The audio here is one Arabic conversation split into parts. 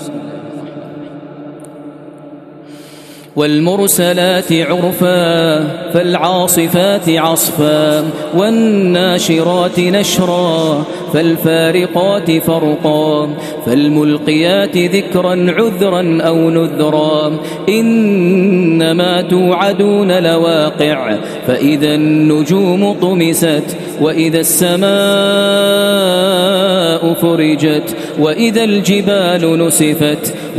Muslim. والمرسلات عرفا فالعاصفات عصفا والناشرات نشرا فالفارقات فرقا فالملقيات ذكرا عذرا أو نذرا. إنما توعدون لواقع فإذا النجوم طمست وإذا السماء فرجت وإذا الجبال نسفت.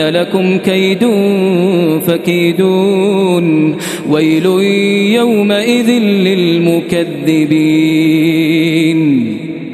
لكم كيد فكيدون ويل يومئذ للمكذبين